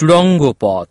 সুড়ঙ্গ পথ